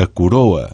a coroa.